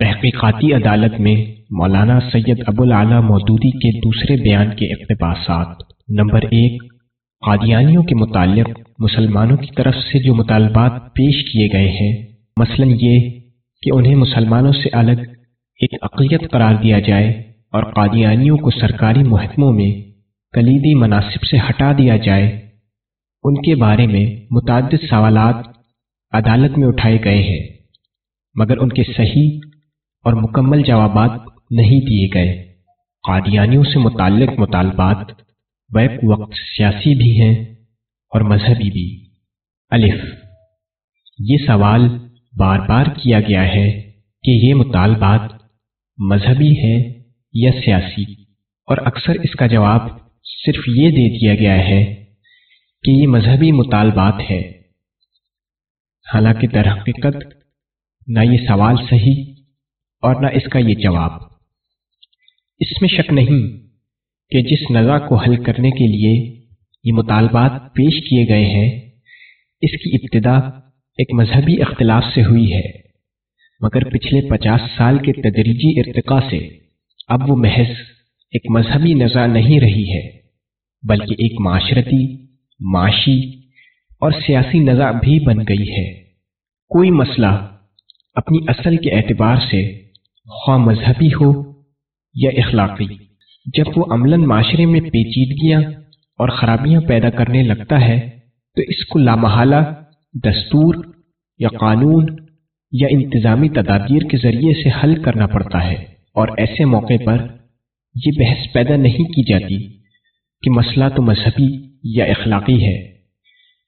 تحقیقاتی عدالت میں مولانا سید ابو العلیٰ مودودی کے دوسرے بیان کے اقتباسات۔ نمبر ایک، قادیانیوں کے متعلق، مسلمانوں کی طرف سے جو مطالبات پیش کیے گئے ہیں۔ مثلا یہ کہ انہیں مسلمانوں سے الگ ایک اقلیت قرار دیا جائے اور قادیانیوں کو سرکاری محکموں میں کلیدی مناسب سے ہٹا دیا جائے۔ ان کے بارے میں متعدد سوالات عدالت میں اٹھائے گئے ہیں، مگر ان کے صحیح اور مکمل جوابات نہیں دیے گئے۔ قادیانیوں سے متعلق مطالبات بیک وقت سیاسی بھی ہیں اور مذہبی بھی۔ الف۔ یہ سوال بار بار کیا گیا ہے کہ یہ مطالبات مذہبی ہیں یا سیاسی؟ اور اکثر اس کا جواب صرف یہ دے دیا گیا ہے کہ یہ مذہبی مطالبات ہے حالانکہ در حقیقت نہ یہ سوال صحیح اور نہ اس کا یہ جواب۔ اس میں شک نہیں کہ جس نزا کو حل کرنے کے لیے یہ مطالبات پیش کیے گئے ہیں، اس کی ابتدا ایک مذہبی اختلاف سے ہوئی ہے۔ مگر پچھلے پچاس سال کے تدریجی ارتقاء سے اب وہ محض ایک مذہبی نزا نہیں رہی ہے، بلکہ ایک معاشرتی، معاشی اور سیاسی نزا بھی بن گئی ہے۔ کوئی مسئلہ اپنی اصل کے اعتبار سے خواہ مذہبی ہو یا اخلاقی۔ جب وہ عملاً معاشرے میں پیچیدگیاں اور خرابیاں پیدا کرنے لگتا ہے، تو اس کو لامحالہ، دستور یا قانون یا انتظامی تدابیر کے ذریعے سے حل کرنا پڑتا ہے۔ اور ایسے موقع پر یہ بحث پیدا نہیں کی جاتی کہ مسئلہ تو مذہبی یا اخلاقی ہے۔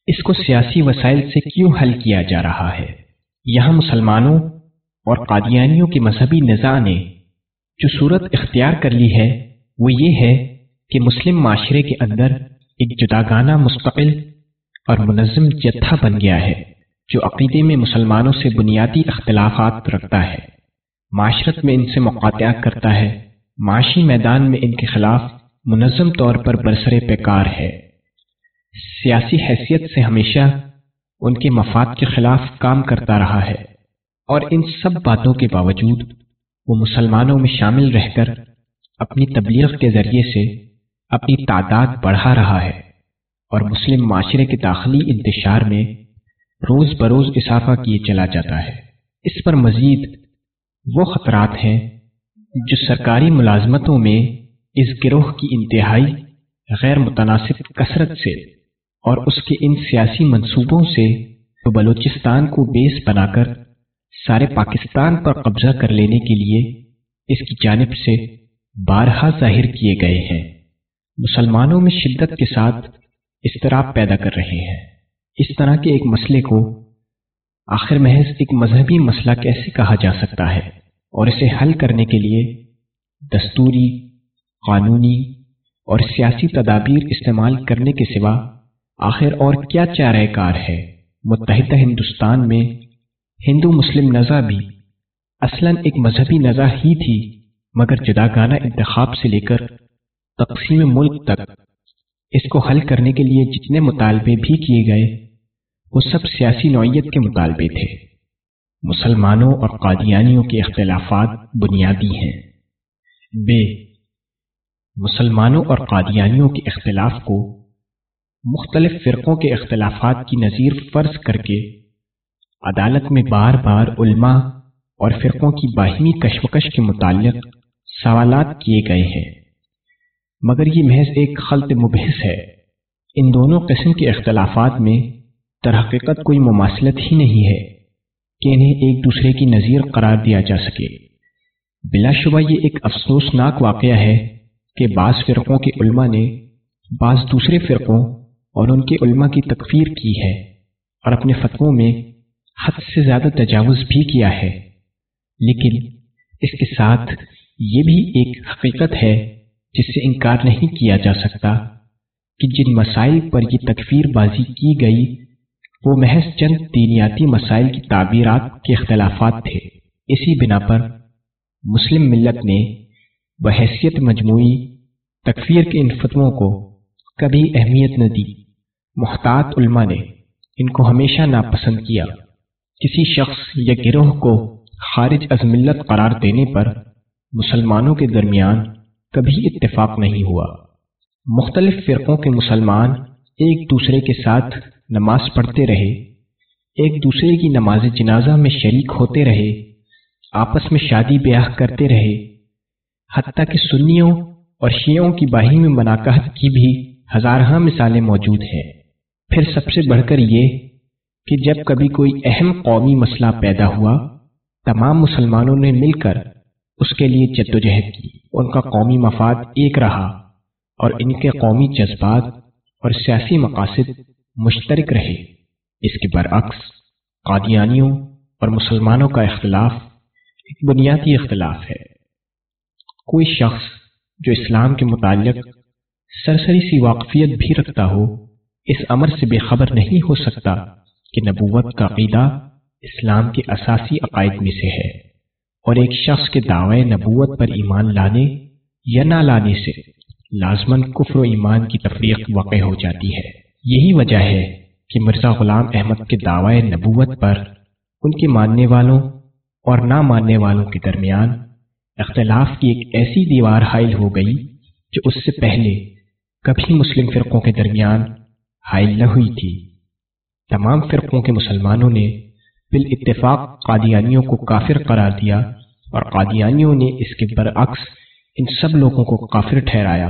اس کو سیاسی وسائل سے کیوں حل کیا جا رہا ہے؟ یہاں مسلمانوں اور قادیانیوں کے مذہبی نظام نے جو صورت اختیار کر لی ہے وہ یہ ہے کہ مسلم معاشرے کے اندر ایک جداگانہ مستقل اور منظم جتھا بن گیا ہے جو عقیدے میں مسلمانوں سے بنیادی اختلافات رکھتا ہے۔ معاشرت میں ان سے مقاطعات کرتا ہے۔ معاشی میدان میں ان کے خلاف منظم طور پر برسر پیکار ہے۔ سیاسی حیثیت سے ہمیشہ ان کے مفاد کے خلاف کام کرتا رہا ہے۔ اور ان سب باتوں کے باوجود وہ مسلمانوں میں شامل رہ کر اپنی تبلیغ کے ذریعے سے اپنی تعداد بڑھا رہا ہے اور مسلم معاشرے کے داخلی انتشار میں روز بروز اضافہ کیے چلا جاتا ہے۔ اس پر مزید وہ خطرات ہیں جو سرکاری ملازمتوں میں اس گروہ کی انتہائی غیر متناسب کثرت سے اور اس کے ان سیاسی منصوبوں سے بلوچستان کو بیس بنا کر سارے پاکستان پر قبضہ کر لینے کے لیے اس کی جانب سے بارہا ظاہر کیے گئے ہیں۔ مسلمانوں میں شدت کے ساتھ اضطراب پیدا کر رہے ہیں۔ اس طرح کے ایک مسئلے کو آخر محض ایک مذہبی مسئلہ کیسے کہا جا سکتا ہے اور اسے حل کرنے کے لیے دستوری، قانونی اور سیاسی تدابیر استعمال کرنے کے سوا آخر اور کیا چارہ کار ہے۔ متحدہ ہندوستان میں ہندو مسلم نزا بھی اصلاً ایک مذہبی نزا ہی تھی، مگر جدا گانا انتخاب سے لے کر تقسیم ملک تک اس کو حل کرنے کے لیے جتنے مطالبے بھی کیے گئے، وہ سب سیاسی نوعیت کے مطالبے تھے۔ مسلمانوں اور قادیانیوں کے اختلافات بنیادی ہیں۔ بے، مسلمانوں اور قادیانیوں کے اختلاف کو مختلف فرقوں کے اختلافات کی نظیر فرض کر کے عدالت میں بار بار علماء اور فرقوں کی باہمی کشمکش کے متعلق سوالات کیے گئے ہیں۔ مگر یہ محض ایک خلط مبحث ہے۔ ان دونوں قسم کے اختلافات میں ترحقیقت کوئی مماثلت ہی نہیں ہے کہ انہیں ایک دوسرے کی نظیر قرار دیا جا سکے۔ بلا شبہ یہ ایک افسوسناک واقعہ ہے کہ بعض فرقوں کے علماء نے بعض دوسرے فرقوں اور ان کے علماء کی تکفیر کی ہے اور اپنے فتووں میں حد سے زیادہ تجاوز بھی کیا ہے۔ لیکن اس کے ساتھ یہ بھی ایک حقیقت ہے جس سے انکار نہیں کیا جا سکتا کہ جن مسائل پر یہ تکفیر بازی کی گئی، وہ محض چند دینیاتی مسائل کی تعبیرات کے اختلافات تھے۔ اسی بنا پر مسلم ملت نے بحیثیت مجموعی تکفیر کے ان فتووں کو کبھی اہمیت نہ دی۔ محتاط علماء نے ان کو ہمیشہ ناپسند کیا۔ کسی شخص یا گروہ کو خارج از ملت قرار دینے پر مسلمانوں کے درمیان کبھی اتفاق نہیں ہوا۔ مختلف فرقوں کے مسلمان ایک دوسرے کے ساتھ نماز پڑھتے رہے، ایک دوسرے کی نماز جنازہ میں شریک ہوتے رہے، آپس میں شادی بیاہ کرتے رہے۔ حتیٰ کہ سنیوں اور شیعوں کی باہی میں مناقحت کی بھی ہزارہ مثالیں موجود ہیں۔ پھر سب سے بڑھ کر یہ کہ جب کبھی کوئی اہم قومی مسئلہ پیدا ہوا، تمام مسلمانوں نے مل کر اس کے لیے جدوجہد کی۔ ان کا قومی مفاد ایک رہا اور ان کے قومی جذبات اور سیاسی مقاصد مشترک رہے۔ اس کے برعکس، قادیانیوں اور مسلمانوں کا اختلاف ایک بنیادی اختلاف ہے۔ کوئی شخص جو اسلام کے متعلق سرسری سی واقفیت بھی رکھتا ہو، اس امر سے بے خبر نہیں ہو سکتا کہ نبوت کا عقیدہ اسلام کے اساسی عقائد میں سے ہے اور ایک شخص کے دعوی نبوت پر ایمان لانے یا نہ لانے سے لازمن کفر و ایمان کی تفریق واقع ہو جاتی ہے۔ یہی وجہ ہے کہ مرزا غلام احمد کے دعوی نبوت پر ان کے ماننے والوں اور نہ ماننے والوں کے درمیان اختلاف کی ایک ایسی دیوار حائل ہو گئی جو اس سے پہلے کبھی مسلم فرقوں کے درمیان حائل نہ ہوئی تھی۔ تمام فرقوں کے مسلمانوں نے بال اتفاق قادیانیوں کو کافر قرار دیا اور قادیانیوں نے اس کے برعکس ان سب لوگوں کو کافر ٹھہرایا،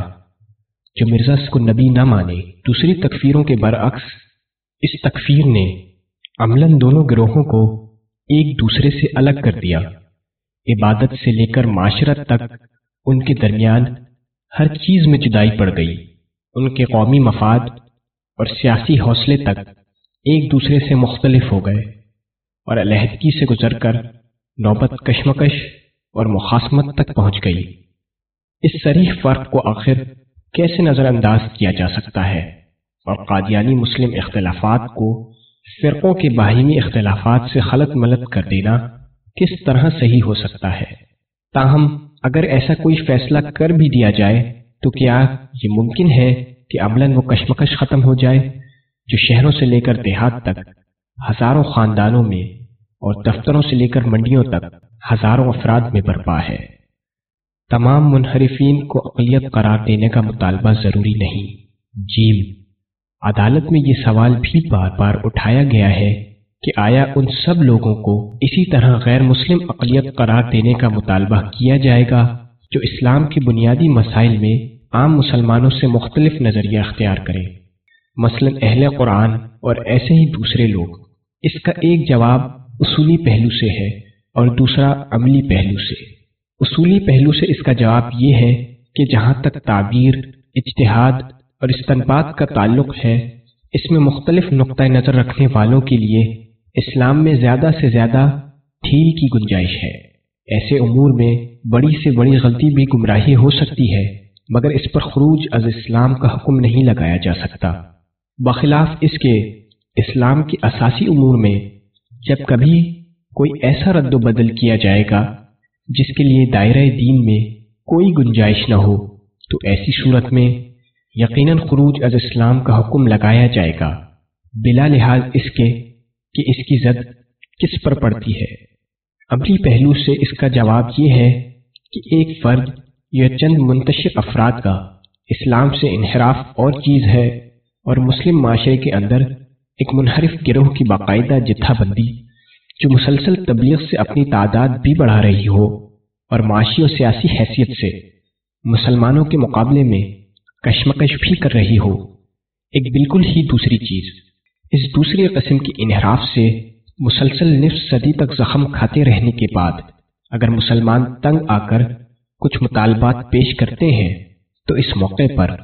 جو مرزا کو نبی نہ مانے۔ دوسری تکفیروں کے برعکس، اس تکفیر نے عملاً دونوں گروہوں کو ایک دوسرے سے الگ کر دیا۔ عبادت سے لے کر معاشرت تک ان کے درمیان ہر چیز میں جدائی پڑ گئی۔ ان کے قومی مفاد اور سیاسی حوصلے تک ایک دوسرے سے مختلف ہو گئے اور علیحدگی سے گزر کر نوبت کشمکش اور مخاسمت تک پہنچ گئی۔ اس سریح فرق کو آخر کیسے نظر انداز کیا جا سکتا ہے؟ اور قادیانی مسلم اختلافات کو فرقوں کے باہمی اختلافات سے خلط ملت کر دینا کس طرح صحیح ہو سکتا ہے؟ تاہم، اگر ایسا کوئی فیصلہ کر بھی دیا جائے تو کیا یہ ممکن ہے کہ عملاً وہ کشمکش ختم ہو جائے؟ جو شہروں سے لے کر دیہات تک، ہزاروں خاندانوں میں اور دفتروں سے لے کر منڈیوں تک ہزاروں افراد میں برپا ہے۔ تمام منحرفین کو اقلیت قرار دینے کا مطالبہ ضروری نہیں۔ جیم عدالت میں یہ سوال بھی بار بار اٹھایا گیا ہے کہ آیا ان سب لوگوں کو اسی طرح غیر مسلم اقلیت قرار دینے کا مطالبہ کیا جائے گا جو اسلام کے بنیادی مسائل میں عام مسلمانوں سے مختلف نظریہ اختیار کرے؟ مثلا اہل قرآن اور ایسے ہی دوسرے لوگ۔ اس کا ایک جواب اصولی پہلو سے ہے اور دوسرا عملی پہلو سے۔ اصولی پہلو سے اس کا جواب یہ ہے کہ جہاں تک تعبیر، اجتہاد اور استنباد کا تعلق ہے، اس میں مختلف نقطۂ نظر رکھنے والوں کے لیے اسلام میں زیادہ سے زیادہ ڈھیل کی گنجائش ہے۔ ایسے امور میں بڑی سے بڑی غلطی بھی گمراہی ہو سکتی ہے، مگر اس پر خروج از اسلام کا حکم نہیں لگایا جا سکتا۔ بخلاف اس کے اسلام کے اساسی امور میں جب کبھی کوئی ایسا رد و بدل کیا جائے گا جس کے لیے دائرہ دین میں کوئی گنجائش نہ ہو، تو ایسی صورت میں یقیناً خروج از اسلام کا حکم لگایا جائے گا۔ بلا لحاظ اس کے کہ اس کی زد کس پر پڑتی ہے۔ ابھی پہلو سے اس کا جواب یہ ہے کہ ایک فرد یا چند منتشر افراد کا اسلام سے انحراف اور چیز ہے۔ اور مسلم معاشرے کے اندر ایک منحرف گروہ کی باقاعدہ جتھا بندی جو مسلسل تبلیغ سے اپنی تعداد بھی بڑھا رہی ہو اور معاشی و سیاسی حیثیت سے مسلمانوں کے مقابلے میں کشمکش بھی کر رہی ہو، ایک بالکل ہی دوسری چیز۔ اس دوسری قسم کی انحراف سے مسلسل نصف صدی تک زخم کھاتے رہنے کے بعد اگر مسلمان تنگ آ کر کچھ مطالبات پیش کرتے ہیں، تو اس موقع پر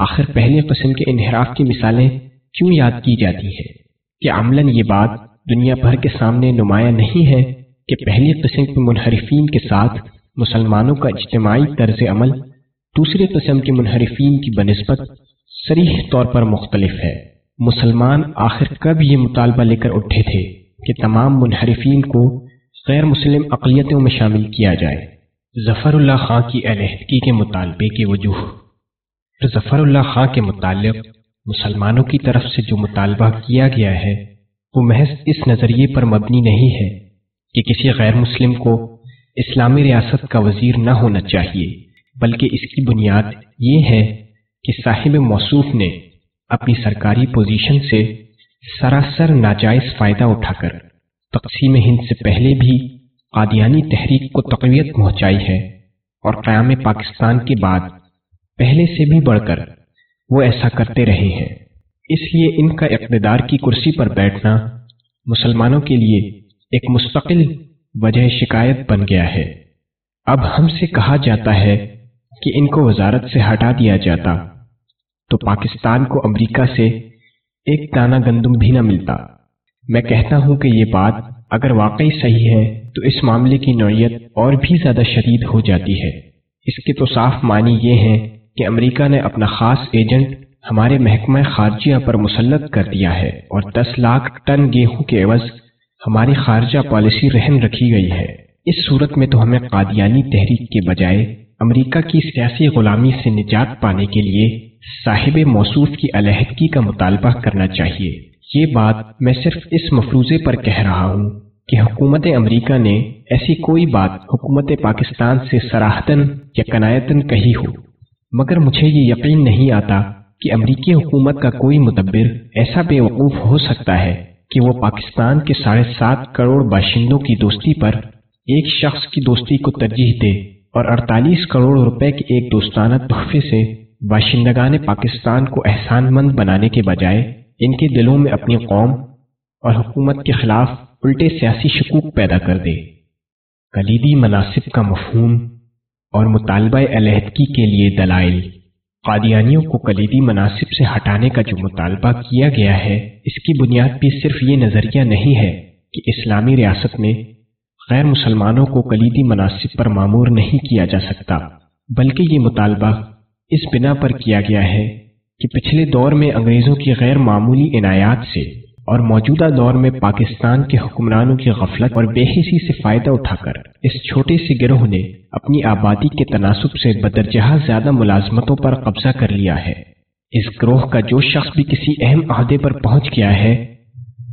آخر پہلی قسم کے انحراف کی مثالیں کیوں یاد کی جاتی ہے کہ عملاً یہ بات دنیا بھر کے سامنے نمایاں نہیں ہے کہ پہلی قسم کے منحرفین کے ساتھ مسلمانوں کا اجتماعی طرز عمل دوسری قسم کے منحرفین کی بنسبت سریح طور پر مختلف ہے۔ مسلمان آخر کب یہ مطالبہ لے کر اٹھے تھے کہ تمام منحرفین کو غیر مسلم اقلیتوں میں شامل کیا جائے؟ ظفر اللہ خان کی علیحدگی کے مطالبے کے وجوہ ظفر اللہ خان کے متعلق مسلمانوں کی طرف سے جو مطالبہ کیا گیا ہے، وہ محض اس نظریے پر مبنی نہیں ہے کہ کسی غیر مسلم کو اسلامی ریاست کا وزیر نہ ہونا چاہیے، بلکہ اس کی بنیاد یہ ہے کہ صاحب موصوف نے اپنی سرکاری پوزیشن سے سراسر ناجائز فائدہ اٹھا کر تقسیم ہند سے پہلے بھی قادیانی تحریک کو تقویت پہنچائی ہے اور قیام پاکستان کے بعد پہلے سے بھی بڑھ کر وہ ایسا کرتے رہے ہیں۔ اس لیے ان کا اقتدار کی کرسی پر بیٹھنا مسلمانوں کے لیے ایک مستقل وجہ شکایت بن گیا ہے۔ اب ہم سے کہا جاتا ہے کہ ان کو وزارت سے ہٹا دیا جاتا، تو پاکستان کو امریکہ سے ایک دانہ گندم بھی نہ ملتا۔ میں کہتا ہوں کہ یہ بات اگر واقعی صحیح ہے، تو اس معاملے کی نوعیت اور بھی زیادہ شدید ہو جاتی ہے۔ اس کے تو صاف معنی یہ ہے کہ امریکہ نے اپنا خاص ایجنٹ ہمارے محکمہ خارجہ پر مسلط کر دیا ہے اور دس لاکھ ٹن گیہوں کے عوض ہماری خارجہ پالیسی رہن رکھی گئی ہے۔ اس صورت میں تو ہمیں قادیانی تحریک کے بجائے امریکہ کی سیاسی غلامی سے نجات پانے کے لیے صاحب موصوف کی علیحدگی کا مطالبہ کرنا چاہیے۔ یہ بات میں صرف اس مفروضے پر کہہ رہا ہوں کہ حکومت امریکہ نے ایسی کوئی بات حکومت پاکستان سے سراہتن یا کنایتن کہی ہو۔ مگر مجھے یہ یقین نہیں آتا کہ امریکی حکومت کا کوئی مدبر ایسا بے وقوف ہو سکتا ہے کہ وہ پاکستان کے ساڑھے سات کروڑ باشندوں کی دوستی پر ایک شخص کی دوستی کو ترجیح دے اور اڑتالیس کروڑ روپے کے ایک دوستانہ تحفے سے باشندگان پاکستان کو احسان مند بنانے کے بجائے ان کے دلوں میں اپنی قوم اور حکومت کے خلاف الٹے سیاسی شکوک پیدا کر دے۔ کلیدی مناسب کا مفہوم اور مطالبہ علیحدگی کے لیے دلائل۔ قادیانیوں کو کلیدی مناسب سے ہٹانے کا جو مطالبہ کیا گیا ہے، اس کی بنیاد بھی صرف یہ نظریہ نہیں ہے کہ اسلامی ریاست میں غیر مسلمانوں کو کلیدی مناسب پر معمور نہیں کیا جا سکتا، بلکہ یہ مطالبہ اس بنا پر کیا گیا ہے کہ پچھلے دور میں انگریزوں کی غیر معمولی عنایات سے اور موجودہ دور میں پاکستان کے حکمرانوں کی غفلت اور بے حسی سے فائدہ اٹھا کر اس چھوٹے سے گروہ نے اپنی آبادی کے تناسب سے بدرجہ زیادہ ملازمتوں پر قبضہ کر لیا ہے۔ اس گروہ کا جو شخص بھی کسی اہم عہدے پر پہنچ گیا ہے،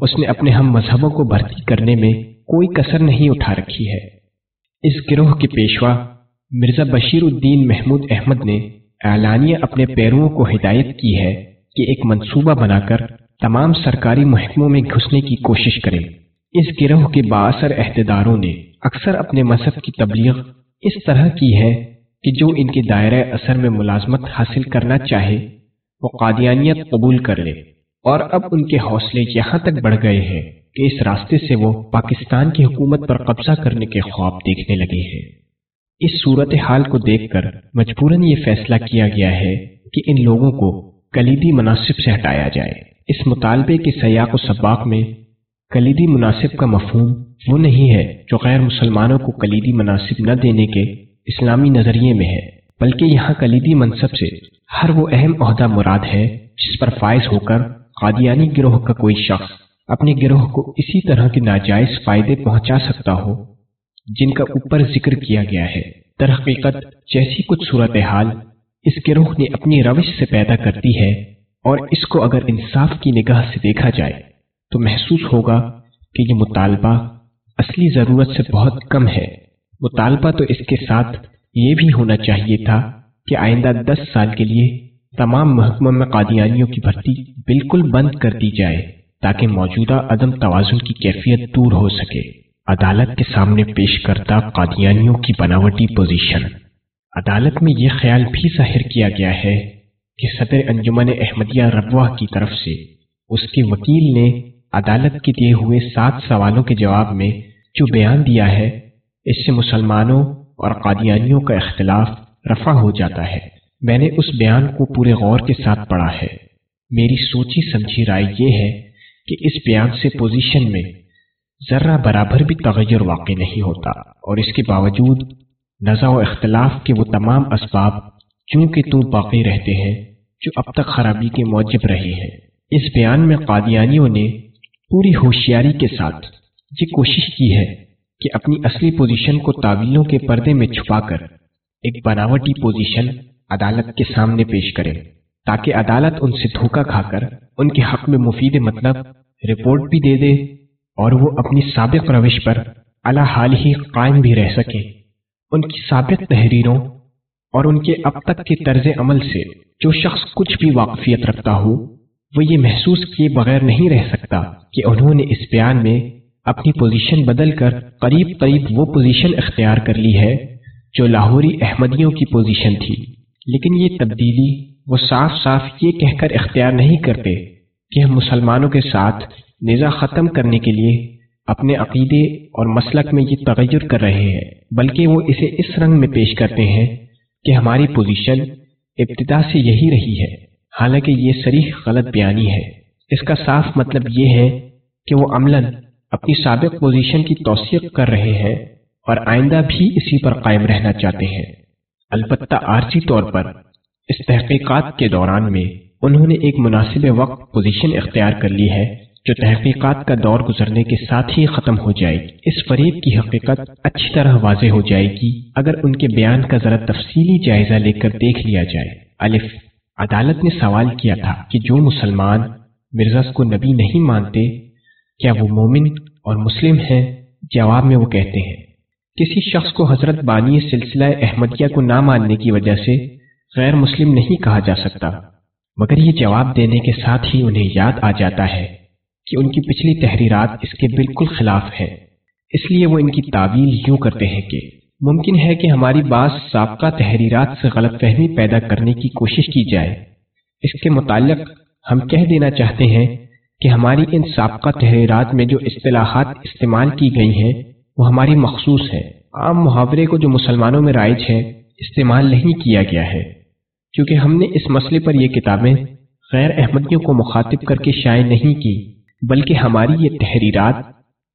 اس نے اپنے ہم مذہبوں کو بھرتی کرنے میں کوئی کسر نہیں اٹھا رکھی ہے۔ اس گروہ کے پیشوا مرزا بشیر الدین محمود احمد نے اعلانیہ اپنے پیرووں کو ہدایت کی ہے کہ ایک منصوبہ بنا کر تمام سرکاری محکموں میں گھسنے کی کوشش کریں۔ اس گروہ کے باثر عہدیداروں نے اکثر اپنے مذہب کی تبلیغ اس طرح کی ہے کہ جو ان کے دائرہ اثر میں ملازمت حاصل کرنا چاہے، وہ قادیانیت قبول کر لے۔ اور اب ان کے حوصلے یہاں تک بڑھ گئے ہیں کہ اس راستے سے وہ پاکستان کی حکومت پر قبضہ کرنے کے خواب دیکھنے لگے ہیں۔ اس صورت حال کو دیکھ کر مجبوراً یہ فیصلہ کیا گیا ہے کہ ان لوگوں کو کلیدی مناسب سے ہٹایا جائے۔ اس مطالبے کے سیاق و سباق میں کلیدی مناسب کا مفہوم وہ نہیں ہے جو غیر مسلمانوں کو کلیدی مناسب نہ دینے کے اسلامی نظریے میں ہے، بلکہ یہاں کلیدی منصب سے ہر وہ اہم عہدہ مراد ہے جس پر فائز ہو کر قادیانی گروہ کا کوئی شخص اپنے گروہ کو اسی طرح کے ناجائز فائدے پہنچا سکتا ہو، جن کا اوپر ذکر کیا گیا ہے۔ در حقیقت، جیسی کچھ صورتحال اس گروہ نے اپنی روش سے پیدا کرتی ہے اور اس کو اگر انصاف کی نگاہ سے دیکھا جائے، تو محسوس ہوگا کہ یہ مطالبہ اصلی ضرورت سے بہت کم ہے۔ مطالبہ تو اس کے ساتھ یہ بھی ہونا چاہیے تھا کہ آئندہ دس سال کے لیے تمام محکموں میں قادیانیوں کی بھرتی بالکل بند کر دی جائے تاکہ موجودہ عدم توازن کی کیفیت دور ہو سکے۔ عدالت کے سامنے پیش کردہ قادیانیوں کی بناوٹی پوزیشن۔ عدالت میں یہ خیال بھی ظاہر کیا گیا ہے کہ صدر انجمن احمدیہ ربوہ کی طرف سے اس کے وکیل نے عدالت کے دیے ہوئے سات سوالوں کے جواب میں جو بیان دیا ہے، اس سے مسلمانوں اور قادیانیوں کا اختلاف رفع ہو جاتا ہے۔ میں نے اس بیان کو پورے غور کے ساتھ پڑھا ہے۔ میری سوچی سمجھی رائے یہ ہے کہ اس بیان سے پوزیشن میں ذرہ برابر بھی تغیر واقع نہیں ہوتا اور اس کے باوجود نزا و اختلاف کے وہ تمام اسباب چونکہ تو باقی رہتے ہیں جو اب تک خرابی کے موجب رہے ہیں۔ اس بیان میں قادیانیوں نے پوری ہوشیاری کے ساتھ یہ کوشش کی ہے کہ اپنی اصلی پوزیشن کو تعویلوں کے پردے میں چھپا کر ایک بناوٹی پوزیشن عدالت کے سامنے پیش کرے، تاکہ عدالت ان سے دھوکہ کھا کر ان کے حق میں مفید مطلب رپورٹ بھی دے دے اور وہ اپنی سابق روش پر اللہ حال ہی قائم بھی رہ سکے۔ ان کی سابق تحریروں اور ان کے اب تک کے طرز عمل سے جو شخص کچھ بھی واقفیت رکھتا ہو، وہ یہ محسوس کیے بغیر نہیں رہ سکتا کہ انہوں نے اس بیان میں اپنی پوزیشن بدل کر قریب قریب وہ پوزیشن اختیار کر لی ہے جو لاہوری احمدیوں کی پوزیشن تھی۔ لیکن یہ تبدیلی وہ صاف صاف یہ کہہ کر اختیار نہیں کرتے کہ ہم مسلمانوں کے ساتھ نظا ختم کرنے کے لیے اپنے عقیدے اور مسلک میں یہ تغیر کر رہے ہیں، بلکہ وہ اسے اس رنگ میں پیش کرتے ہیں کہ ہماری پوزیشن ابتدا سے یہی رہی ہے۔ حالانکہ یہ سریح غلط بیانی ہے۔ اس کا صاف مطلب یہ ہے کہ وہ عملاً اپنی سابق پوزیشن کی توثیق کر رہے ہیں اور آئندہ بھی اسی پر قائم رہنا چاہتے ہیں۔ البتہ عارضی طور پر اس تحقیقات کے دوران میں انہوں نے ایک مناسب وقت پوزیشن اختیار کر لی ہے۔ جو تحقیقات کا دور گزرنے کے ساتھ ہی ختم ہو جائے گی۔ اس فریب کی حقیقت اچھی طرح واضح ہو جائے گی اگر ان کے بیان کا ذرا تفصیلی جائزہ لے کر دیکھ لیا جائے۔ الف۔ عدالت نے سوال کیا تھا کہ جو مسلمان مرزا کو نبی نہیں مانتے، کیا وہ مومن اور مسلم ہیں؟ جواب میں وہ کہتے ہیں، کسی شخص کو حضرت بانی سلسلہ احمدیہ کو نہ ماننے کی وجہ سے غیر مسلم نہیں کہا جا سکتا۔ مگر یہ جواب دینے کے ساتھ ہی انہیں یاد آ جاتا ہے۔ کہ ان کی پچھلی تحریرات اس کے بالکل خلاف ہے۔ اس لیے وہ ان کی تعویل یوں کرتے ہیں کہ ممکن ہے کہ ہماری بعض سابقہ تحریرات سے غلط فہمی پیدا کرنے کی کوشش کی جائے۔ اس کے متعلق ہم کہہ دینا چاہتے ہیں کہ ہماری ان سابقہ تحریرات میں جو اصطلاحات استعمال کی گئی ہیں، وہ ہماری مخصوص ہے عام محاورے کو جو مسلمانوں میں رائج ہے استعمال نہیں کیا گیا ہے۔ کیونکہ ہم نے اس مسئلے پر یہ کتابیں غیر احمدیوں کو مخاطب کر کے شائع نہیں کی۔ بلکہ ہماری یہ تحریرات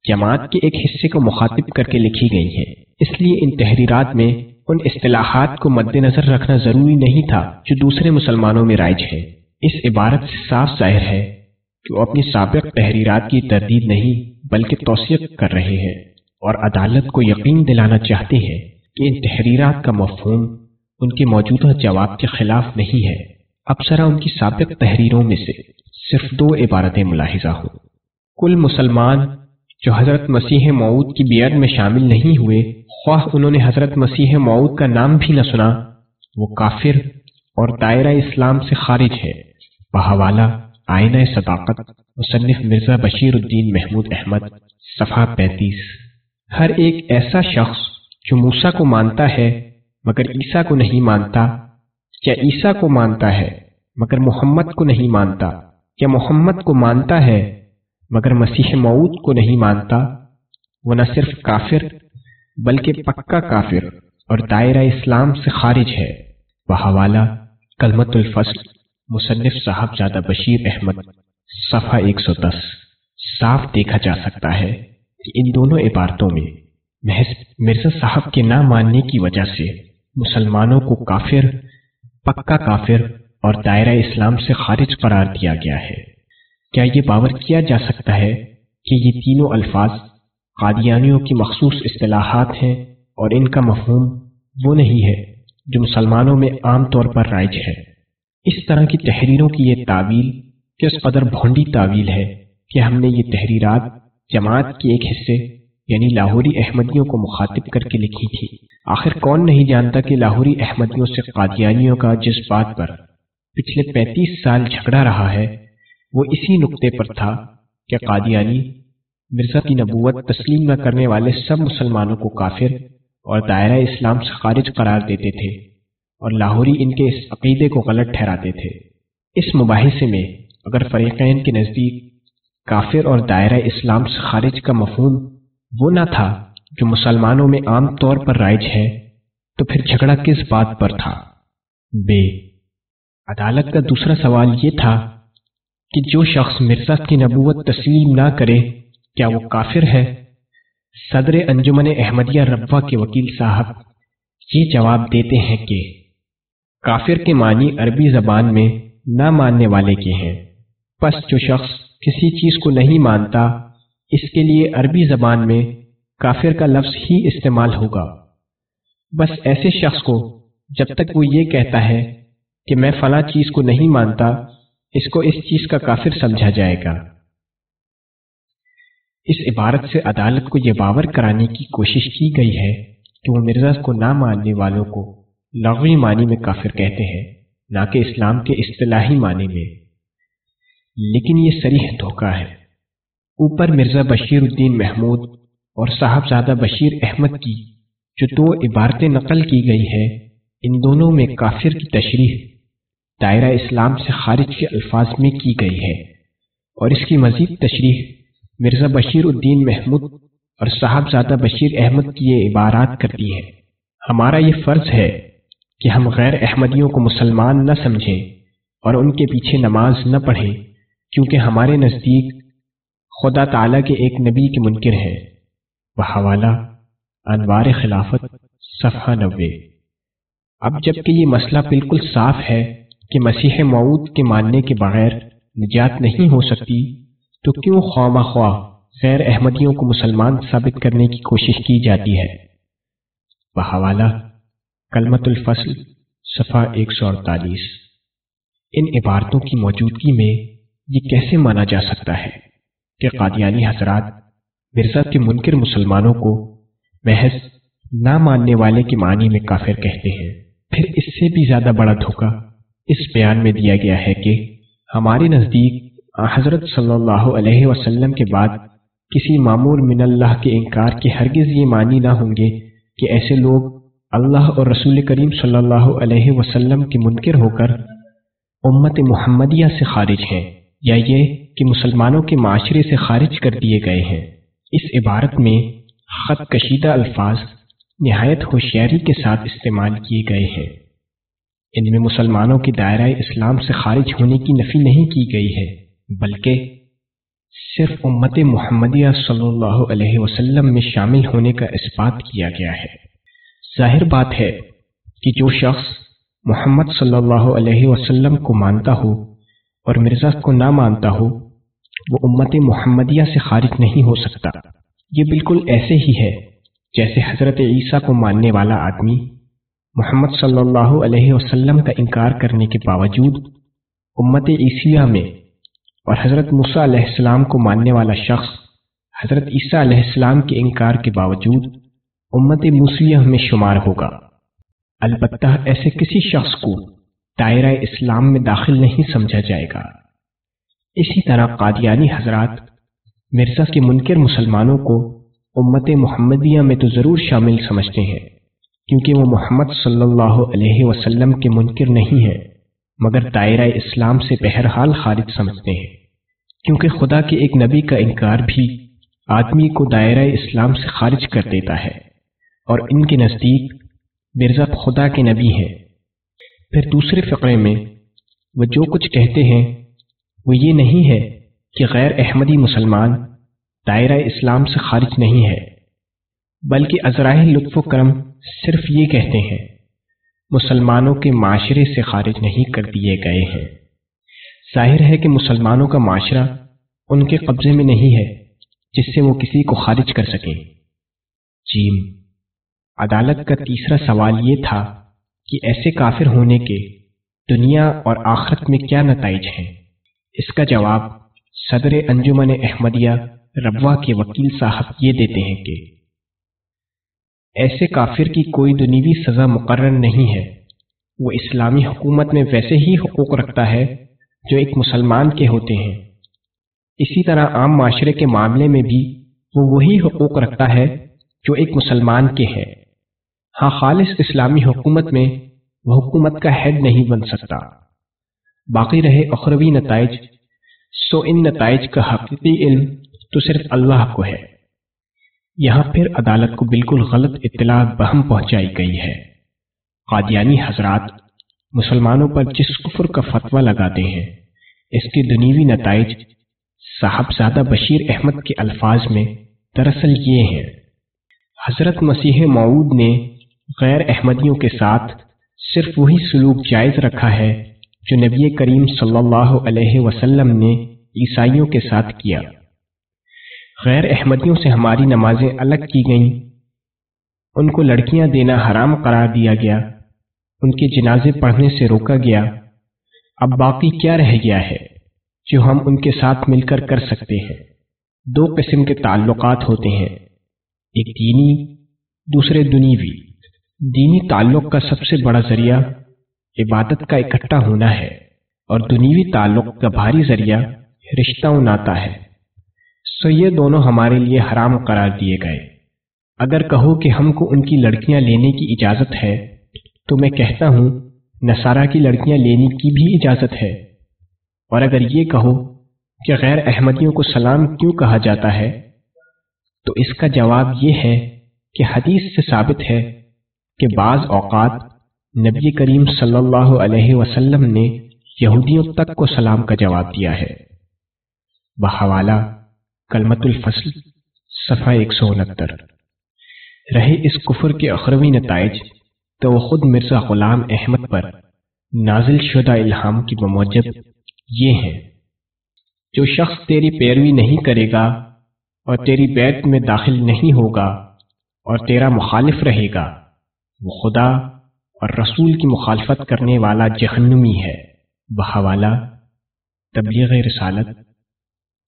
جماعت کے ایک حصے کو مخاطب کر کے لکھی گئی ہیں۔ اس لیے ان تحریرات میں ان اصطلاحات کو مد نظر رکھنا ضروری نہیں تھا جو دوسرے مسلمانوں میں رائج ہے اس عبارت سے صاف ظاہر ہے کہ وہ اپنی سابق تحریرات کی تردید نہیں بلکہ توثیق کر رہے ہیں اور عدالت کو یقین دلانا چاہتے ہیں کہ ان تحریرات کا مفہوم ان کے موجودہ جواب کے خلاف نہیں ہے۔ اپسرا ان کی سابق تحریروں میں سے۔ صرف دو عبارتیں ملاحظہ ہوں۔ کل مسلمان جو حضرت مسیح معود کی بیعت میں شامل نہیں ہوئے، خواہ انہوں نے حضرت مسیح معود کا نام بھی نہ سنا، وہ کافر اور دائرہ اسلام سے خارج ہے۔ بحوالہ آئینہ صداقت، مصنف مرزا بشیر الدین محمود احمد، صفحہ پینتیس۔ ہر ایک ایسا شخص جو موسا کو مانتا ہے، مگر عیسیٰ کو نہیں مانتا کیا عیسیٰ کو مانتا ہے، مگر محمد کو نہیں مانتا۔ کیا محمد کو مانتا ہے، مگر مسیح معود کو نہیں مانتا۔ وہ نہ صرف کافر، بلکہ پکا کافر اور دائرہ اسلام سے خارج ہے۔ وہ حوالہ کلمت الفصل، مصنف صاحب زیادہ بشیر احمد، صفحہ ایک سو دس۔ صاف دیکھا جا سکتا ہے کہ ان دونوں عبارتوں میں محض مرزا صاحب کے نہ ماننے کی وجہ سے مسلمانوں کو کافر، پکا کافر اور دائرہ اسلام سے خارج قرار دیا گیا ہے۔ کیا یہ باور کیا جا سکتا ہے کہ یہ تینوں الفاظ قادیانیوں کی مخصوص اصطلاحات ہیں اور ان کا مفہوم وہ نہیں ہے جو مسلمانوں میں عام طور پر رائج ہے؟ اس طرح کی تحریروں کی یہ تعویل کس قدر بھونڈی تعویل ہے کہ ہم نے یہ تحریرات جماعت کے ایک حصے یعنی لاہوری احمدیوں کو مخاطب کر کے لکھی تھی۔ آخر کون نہیں جانتا کہ لاہوری احمدیوں سے قادیانیوں کا جس بات پر پچھلے پینتیس سال جھگڑا رہا ہے، وہ اسی نقطے پر تھا کہ قادیانی مرزا کی نبوت تسلیم نہ کرنے والے سب مسلمانوں کو کافر اور دائرہ اسلام سے خارج قرار دیتے تھے اور لاہوری ان کے اس عقیدے کو غلط ٹھہراتے تھے۔ اس مباحثے میں اگر فریقین کے نزدیک کافر اور دائرہ اسلام سے خارج کا مفہوم وہ نہ تھا جو مسلمانوں میں عام طور پر رائج ہے، تو پھر جھگڑا کس بات پر تھا؟ بے۔ عدالت کا دوسرا سوال یہ تھا کہ جو شخص مرزا کی نبوت تسلیم نہ کرے، کیا وہ کافر ہے؟ صدر انجمن احمدیہ ربا کے وکیل صاحب یہ جواب دیتے ہیں کہ کافر کے معنی عربی زبان میں نہ ماننے والے کے ہیں۔ پس جو شخص کسی چیز کو نہیں مانتا، اس کے لیے عربی زبان میں کافر کا لفظ ہی استعمال ہوگا۔ بس ایسے شخص کو جب تک وہ یہ کہتا ہے کہ میں فلاں چیز کو نہیں مانتا، اس کو اس چیز کا کافر سمجھا جائے گا۔ اس عبارت سے عدالت کو یہ باور کرانے کی کوشش کی گئی ہے کہ وہ مرزا کو نہ ماننے والوں کو لغوی معنی میں کافر کہتے ہیں، نہ کہ اسلام کے اصطلاحی معنی میں۔ لیکن یہ سریح دھوکہ ہے۔ اوپر مرزا بشیر الدین محمود اور صاحبزادہ بشیر احمد کی جو دو عبارتیں نقل کی گئی ہے ان دونوں میں کافر کی تشریح دائرہ اسلام سے خارج کے الفاظ میں کی گئی ہے۔ اور اس کی مزید تشریح مرزا بشیر الدین محمود اور صاحبزادہ بشیر احمد کی یہ عبارات کرتی ہے۔ ہمارا یہ فرض ہے کہ ہم غیر احمدیوں کو مسلمان نہ سمجھیں اور ان کے پیچھے نماز نہ پڑھیں، کیونکہ ہمارے نزدیک خدا تعالیٰ کے ایک نبی کے منکر ہیں۔ وہ حوالہ انوار خلافت، صفحہ نوے۔ اب جبکہ یہ مسئلہ بالکل صاف ہے کہ مسیح معود کے ماننے کے بغیر نجات نہیں ہو سکتی، تو کیوں خواہ خواہ غیر احمدیوں کو مسلمان ثابت کرنے کی کوشش کی جاتی ہے؟ وہ حوالہ کلمت الفصل، صفحہ ایک سو اڑتالیس۔ ان عبارتوں کی موجودگی میں یہ کیسے مانا جا سکتا ہے کہ قادیانی حضرات مرزا کے منکر مسلمانوں کو محض نہ ماننے والے کے معنی میں کافر کہتے ہیں، پھر اس سے بھی زیادہ بڑا دھوکہ؟ اس بیان میں دیا گیا ہے کہ ہمارے نزدیک حضرت صلی اللہ علیہ وسلم کے بعد کسی معمول من اللہ کے انکار کے ہرگز یہ معنی نہ ہوں گے کہ ایسے لوگ اللہ اور رسول کریم صلی اللہ علیہ وسلم کے منکر ہو کر امت محمدیہ سے خارج ہیں یا یہ کہ مسلمانوں کے معاشرے سے خارج کر دیے گئے ہیں۔ اس عبارت میں خط کشیدہ الفاظ نہایت ہوشیاری کے ساتھ استعمال کیے گئے ہیں۔ ان میں مسلمانوں کے دائرہ اسلام سے خارج ہونے کی نفی نہیں کی گئی ہے، بلکہ صرف امت محمدیہ صلی اللہ علیہ وسلم میں شامل ہونے کا اس بات کیا گیا ہے۔ ظاہر بات ہے کہ جو شخص محمد صلی اللہ علیہ وسلم کو مانتا ہو اور مرزا کو نہ مانتا ہو، وہ امت محمدیہ سے خارج نہیں ہو سکتا۔ یہ بالکل ایسے ہی ہے جیسے حضرت عیسیٰ کو ماننے والا آدمی محمد صلی اللہ علیہ وسلم کا انکار کرنے کے باوجود امت عیسیہ میں اور حضرت مسیٰ علیہ السلام کو ماننے والا شخص حضرت عیسیٰ علیہ السلام کے انکار کے باوجود امت موسیہ میں شمار ہوگا۔ البتہ ایسے کسی شخص کو دائرہ اسلام میں داخل نہیں سمجھا جائے گا۔ اسی طرح قادیانی حضرات مرزا کے منکر مسلمانوں کو امت محمدیہ میں تو ضرور شامل سمجھتے ہیں۔ کیونکہ وہ محمد صلی اللہ علیہ وسلم کے منکر نہیں ہیں مگر دائرہ اسلام سے بہرحال خارج سمجھتے ہیں۔ کیونکہ خدا کے ایک نبی کا انکار بھی آدمی کو دائرہ اسلام سے خارج کر دیتا ہے، اور ان کے نزدیک مرزا خدا کے نبی ہیں۔ پھر دوسرے فقرے میں وہ جو کچھ کہتے ہیں، وہ یہ نہیں ہے کہ غیر احمدی مسلمان دائرہ اسلام سے خارج نہیں ہے، بلکہ عذرائے لطف و کرم صرف یہ کہتے ہیں، مسلمانوں کے معاشرے سے خارج نہیں کر دیے گئے ہیں۔ ظاہر ہے کہ مسلمانوں کا معاشرہ ان کے قبضے میں نہیں ہے، جس سے وہ کسی کو خارج کر سکیں۔ جیم عدالت کا تیسرا سوال یہ تھا کہ ایسے کافر ہونے کے دنیا اور آخرت میں کیا نتائج ہیں؟ اس کا جواب صدر انجمن احمدیہ ربوا کے وکیل صاحب یہ دیتے ہیں کہ ایسے کافر کی کوئی دنیوی سزا مقرر نہیں ہے۔ وہ اسلامی حکومت میں ویسے ہی حقوق رکھتا ہے جو ایک مسلمان کے ہوتے ہیں۔ اسی طرح عام معاشرے کے معاملے میں بھی وہ وہی حقوق رکھتا ہے جو ایک مسلمان کے ہیں۔ ہاں خالص اسلامی حکومت میں وہ حکومت کا ہیڈ نہیں بن سکتا۔ باقی رہے اخروی نتائج۔ سو ان نتائج کا حقیقی علم تو صرف اللہ کو ہے۔ یہاں پھر عدالت کو بالکل غلط اطلاع بہم پہنچائی گئی ہے۔ قادیانی حضرات مسلمانوں پر جس کفر کا فتویٰ لگاتے ہیں، اس کے دنیوی نتائج صاحب زادہ بشیر احمد کے الفاظ میں دراصل یہ ہیں۔ حضرت مسیح معود نے غیر احمدیوں کے ساتھ صرف وہی سلوک جائز رکھا ہے جو نبی کریم صلی اللہ علیہ وسلم نے عیسائیوں کے ساتھ کیا۔ غیر احمدیوں سے ہماری نمازیں الگ کی گئیں۔ ان کو لڑکیاں دینا حرام قرار دیا گیا۔ ان کے جنازے پڑھنے سے روکا گیا۔ اب باقی کیا رہ گیا ہے جو ہم ان کے ساتھ مل کر کر سکتے ہیں؟ دو قسم کے تعلقات ہوتے ہیں۔ ایک دینی، دوسرے دنیوی۔ دینی تعلق کا سب سے بڑا ذریعہ عبادت کا اکٹھا ہونا ہے اور دنیوی تعلق کا بھاری ذریعہ رشتہ ناتا ہے۔ سو یہ دونوں ہمارے لیے حرام قرار دیے گئے۔ اگر کہو کہ ہم کو ان کی لڑکیاں لینے کی اجازت ہے، تو میں کہتا ہوں، نصارہ کی لڑکیاں لینے کی بھی اجازت ہے۔ اور اگر یہ کہو کہ غیر احمدیوں کو سلام کیوں کہا جاتا ہے، تو اس کا جواب یہ ہے کہ حدیث سے ثابت ہے کہ بعض اوقات نبی کریم صلی اللہ علیہ وسلم نے یہودیوں تک کو سلام کا جواب دیا ہے۔ بحوالہ کلمت الفصل، صفحہ ایک سو انہتر۔ رہے اس کفر کے اخروی نتائج تو وہ خود مرزا غلام احمد پر نازل شدہ الہام کی بموجب یہ ہیں جو شخص تیری پیروی نہیں کرے گا اور تیری بیت میں داخل نہیں ہوگا اور تیرا مخالف رہے گا، وہ خدا اور رسول کی مخالفت کرنے والا جہنمی ہے۔ بحوالہ تبلیغ رسالت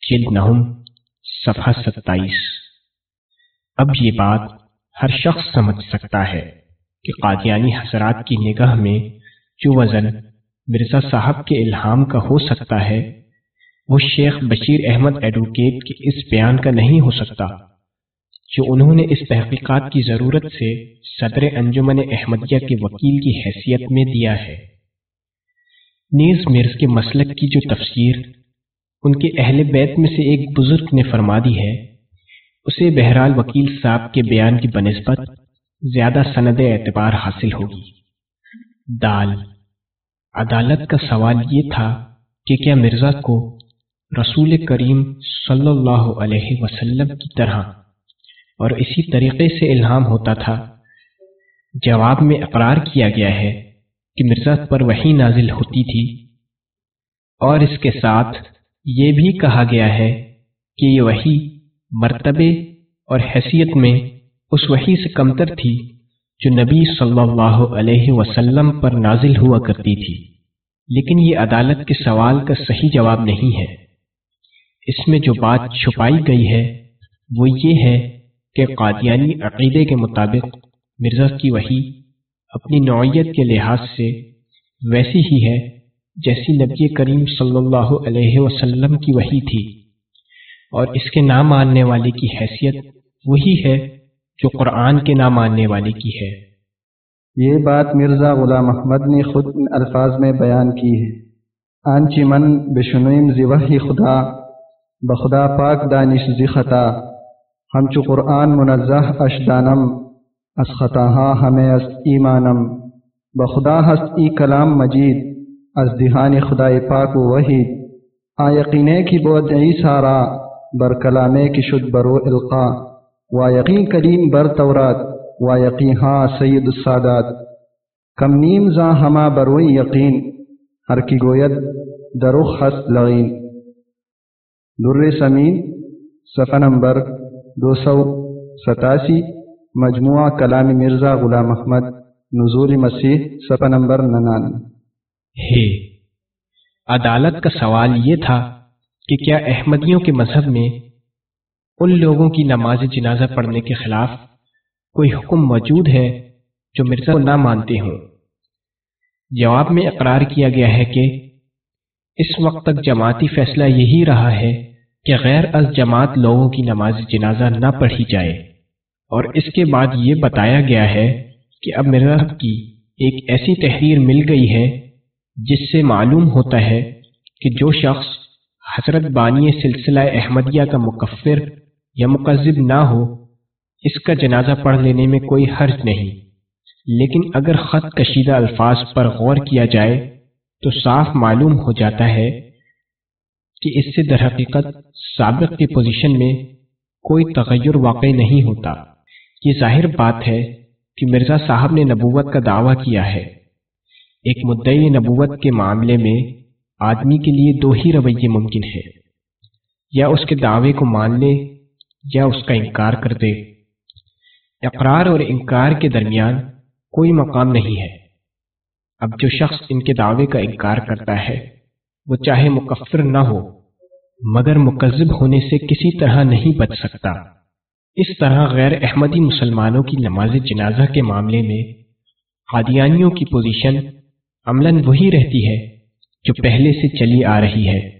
جلد نہم۔ صفحہ ستائیس۔ اب یہ بات ہر شخص سمجھ سکتا ہے کہ قادیانی حضرات کی نگاہ میں جو وزن مرزا صاحب کے الہام کا ہو سکتا ہے، وہ شیخ بشیر احمد ایڈوکیٹ کے اس بیان کا نہیں ہو سکتا، جو انہوں نے اس تحقیقات کی ضرورت سے صدر انجمن احمدیہ کے وکیل کی حیثیت میں دیا ہے۔ نیز مرز کے مسلک کی جو تفسیر ان کے اہل بیت میں سے ایک بزرگ نے فرما دی ہے، اسے بہرحال وکیل صاحب کے بیان کی بنسبت زیادہ سند اعتبار حاصل ہوگی۔ دال۔ عدالت کا سوال یہ تھا کہ کیا مرزا کو رسول کریم صلی اللہ علیہ وسلم کی طرح اور اسی طریقے سے الہام ہوتا تھا؟ جواب میں اقرار کیا گیا ہے کہ مرزا پر وہی نازل ہوتی تھی اور اس کے ساتھ یہ بھی کہا گیا ہے کہ یہ وہی مرتبے اور حیثیت میں اس وہی سے کمتر تھی جو نبی صلی اللہ علیہ وسلم پر نازل ہوا کرتی تھی۔ لیکن یہ عدالت کے سوال کا صحیح جواب نہیں ہے۔ اس میں جو بات چھپائی گئی ہے وہ یہ ہے کہ قادیانی عقیدے کے مطابق مرزا کی وہی اپنی نوعیت کے لحاظ سے ویسی ہی ہے جیسی نبی کریم صلی اللہ علیہ وسلم کی وہی تھی۔ اور اس کے نام ماننے والے کی حیثیت وہی ہے جو قرآن کے نام ماننے والے کی ہے۔ یہ بات مرزا غلام احمد نے خود ان الفاظ میں بیان کی ہے۔ آنچی من بشنویم زی خدا، بخدا پاک دانش زی خطا ہم چو قرآن منزہ اشدانم اس خطاہا ہمیں اس ایمانم، بخدا ہست ای کلام مجید۔ از دہان خدا پاک و وحید. آ کی بود ای سارا بر کلامے کی شد برو القا. و یقین کریم بر تورات. و یقین ہاں سید السادات. کم نیم زاں ہما بروئی یقین. ہر کی گوید درخ ہست لغین. در سمین صفحہ نمبر دو سو ستاسی مجموعہ کلام مرزا غلام احمد، نزول مسیح صفحہ نمبر ننان. ہے۔ عدالت کا سوال یہ تھا کہ کیا احمدیوں کے مذہب میں ان لوگوں کی نماز جنازہ پڑھنے کے خلاف کوئی حکم موجود ہے جو مرزا کو نہ مانتے ہوں؟ جواب میں اقرار کیا گیا ہے کہ اس وقت تک جماعتی فیصلہ یہی رہا ہے کہ غیر از جماعت لوگوں کی نماز جنازہ نہ پڑھی جائے۔ اور اس کے بعد یہ بتایا گیا ہے کہ اب مرزا کی ایک ایسی تحریر مل گئی ہے جس سے معلوم ہوتا ہے کہ جو شخص حضرت بانی سلسلہ احمدیہ کا مکفر یا مقذب نہ ہو، اس کا جنازہ پڑھ لینے میں کوئی حرج نہیں۔ لیکن اگر خط کشیدہ الفاظ پر غور کیا جائے، تو صاف معلوم ہو جاتا ہے کہ اس سے در حقیقت سابق کی پوزیشن میں کوئی تغیر واقع نہیں ہوتا۔ یہ ظاہر بات ہے کہ مرزا صاحب نے نبوت کا دعویٰ کیا ہے۔ ایک مدعی نبوت کے معاملے میں آدمی کے لیے دو ہی رویے ممکن ہے یا اس کے دعوے کو مان لے یا اس کا انکار کر دے۔ اقرار اور انکار کے درمیان کوئی مقام نہیں ہے۔ اب جو شخص ان کے دعوے کا انکار کرتا ہے، وہ چاہے مکفر نہ ہو، مگر مکذب ہونے سے کسی طرح نہیں بچ سکتا۔ اس طرح غیر احمدی مسلمانوں کی نماز جنازہ کے معاملے میں، قادیانیوں کی پوزیشن عملاً وہی رہتی ہے جو پہلے سے چلی آ رہی ہے۔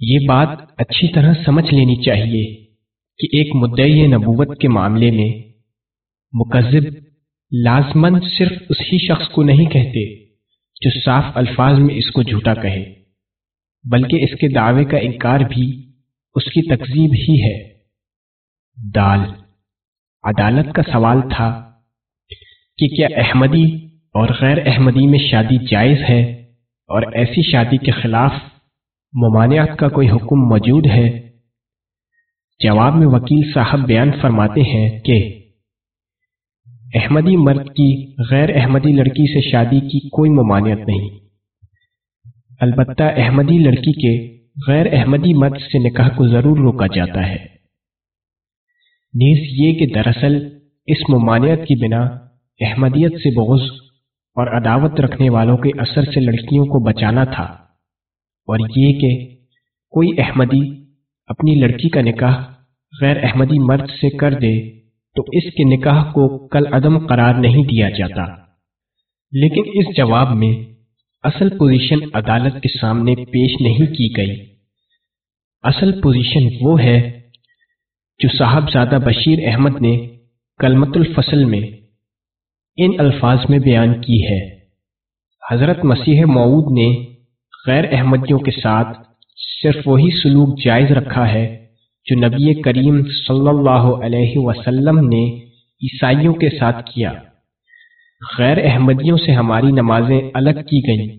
یہ بات اچھی طرح سمجھ لینی چاہیے کہ ایک مدعی نبوت کے معاملے میں مکذب لازمن صرف اسی شخص کو نہیں کہتے جو صاف الفاظ میں اس کو جھوٹا کہے، بلکہ اس کے دعوے کا انکار بھی اس کی تقزیب ہی ہے۔ دال۔ عدالت کا سوال تھا کہ کیا احمدی اور غیر احمدی میں شادی جائز ہے اور ایسی شادی کے خلاف ممانعت کا کوئی حکم موجود ہے؟ جواب میں وکیل صاحب بیان فرماتے ہیں کہ احمدی مرد کی غیر احمدی لڑکی سے شادی کی کوئی ممانعت نہیں۔ البتہ احمدی لڑکی کے غیر احمدی مرد سے نکاح کو ضرور روکا جاتا ہے۔ نیز یہ کہ دراصل اس ممانعت کی بنا احمدیت سے بغض اور عداوت رکھنے والوں کے اثر سے لڑکیوں کو بچانا تھا۔ اور یہ کہ کوئی احمدی اپنی لڑکی کا نکاح غیر احمدی مرد سے کر دے تو اس کے نکاح کو کل عدم قرار نہیں دیا جاتا۔ لیکن اس جواب میں اصل پوزیشن عدالت کے سامنے پیش نہیں کی گئی۔ اصل پوزیشن وہ ہے جو صاحب زادہ بشیر احمد نے کلمت الفصل میں ان الفاظ میں بیان کی ہے۔ حضرت مسیح معود نے غیر احمدیوں کے ساتھ صرف وہی سلوک جائز رکھا ہے جو نبی کریم صلی اللہ علیہ وسلم نے عیسائیوں کے ساتھ کیا۔ غیر احمدیوں سے ہماری نمازیں الگ کی گئیں۔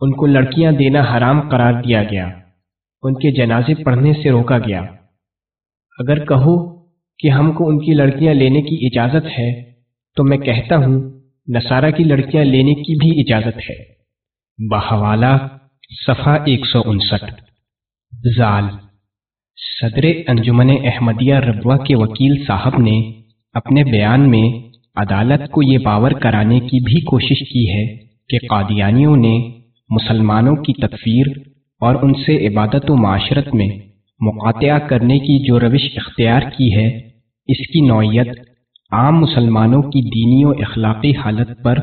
ان کو لڑکیاں دینا حرام قرار دیا گیا۔ ان کے جنازے پڑھنے سے روکا گیا۔ اگر کہو کہ ہم کو ان کی لڑکیاں لینے کی اجازت ہے تو میں کہتا ہوں، نصارہ کی لڑکیاں لینے کی بھی اجازت ہے۔ بحوالہ، صفحہ ایک سو انسٹھ۔ زال۔ صدر انجمن احمدیہ ربوہ کے وکیل صاحب نے اپنے بیان میں عدالت کو یہ باور کرانے کی بھی کوشش کی ہے کہ قادیانیوں نے مسلمانوں کی تکفیر اور ان سے عبادت و معاشرت میں مقاطعہ کرنے کی جو روش اختیار کی ہے، اس کی نوعیت عام مسلمانوں کی دینی و اخلاقی حالت پر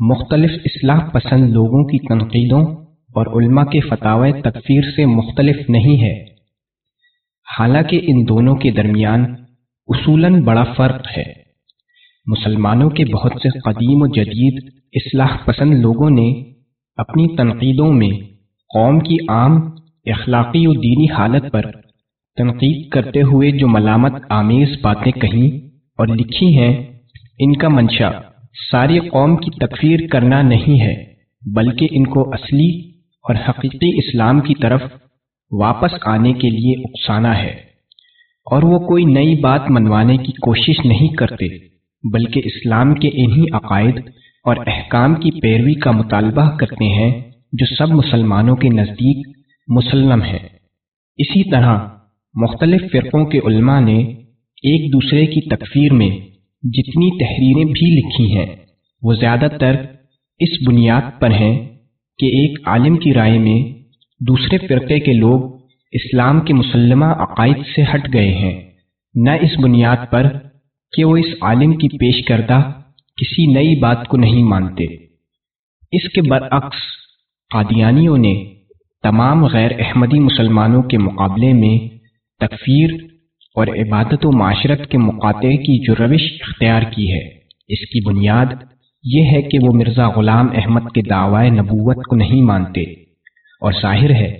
مختلف اصلاح پسند لوگوں کی تنقیدوں اور علماء کے فتح تکفیر سے مختلف نہیں ہے۔ حالانکہ ان دونوں کے درمیان اصولاً بڑا فرق ہے۔ مسلمانوں کے بہت سے قدیم و جدید اصلاح پسند لوگوں نے اپنی تنقیدوں میں قوم کی عام اخلاقی و دینی حالت پر تنقید کرتے ہوئے جو ملامت آمیز باتیں کہیں اور لکھی ہیں، ان کا منشا۔ ساری قوم کی تکفیر کرنا نہیں ہے، بلکہ ان کو اصلی اور حقیقی اسلام کی طرف واپس آنے کے لیے اکسانا ہے۔ اور وہ کوئی نئی بات منوانے کی کوشش نہیں کرتے، بلکہ اسلام کے انہی عقائد اور احکام کی پیروی کا مطالبہ کرتے ہیں، جو سب مسلمانوں کے نزدیک مسلم ہے اسی طرح مختلف فرقوں کے علماء نے ایک دوسرے کی تکفیر میں جتنی تحریریں بھی لکھی ہیں، وہ زیادہ تر اس بنیاد پر ہیں کہ ایک عالم کی رائے میں دوسرے فرقے کے لوگ اسلام کے مسلمہ عقائد سے ہٹ گئے ہیں۔ نہ اس بنیاد پر کہ وہ اس عالم کی پیش کردہ کسی نئی بات کو نہیں مانتے۔ اس کے برعکس، قادیانیوں نے تمام غیر احمدی مسلمانوں کے مقابلے میں تکفیر اور عبادت و معاشرت کے مقاطع کی جو روش اختیار کی ہے۔ اس کی بنیاد یہ ہے کہ وہ مرزا غلام احمد کے دعوی نبوت کو نہیں مانتے۔ اور ظاہر ہے